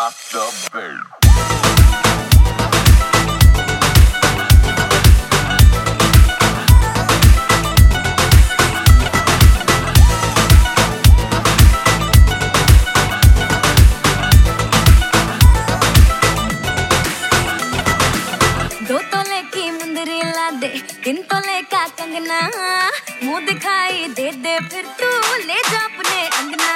rock the bass. तीन तोले का कंगना मुँह दिखाई दे दे, फिर तू ले जा अपने अंगना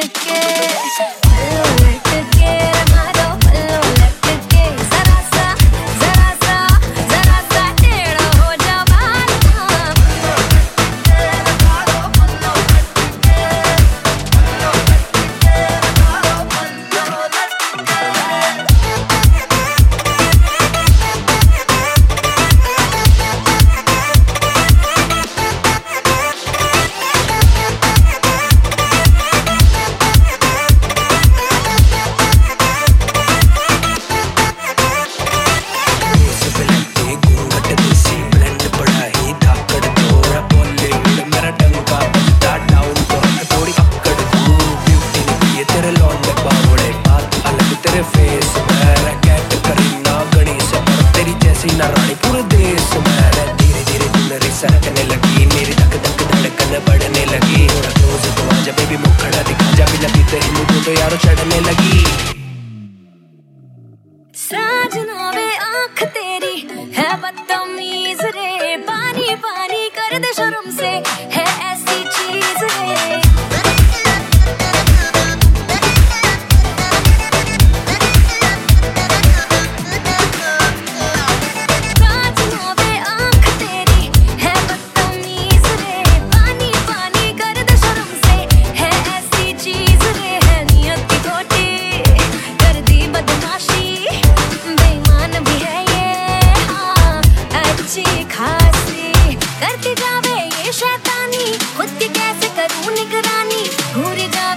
que, lo que quiero. पल्लू धीरे पल्लू लटके सरकने लगी। मेरी धक धक धड़कन बढ़ने लगी। थोड़ा तो आजा बेबी मुखड़ा दिखा। जा भी लगी तेरी मुझे तो यारो चढ़ने लगी। साजना वे आँख तेरी, है बदतमीज रे। पानी पानी कर दे शर्म से, है करते जावे ये शैतानी खुद के कैसे करूँ निगरानी? घूर जा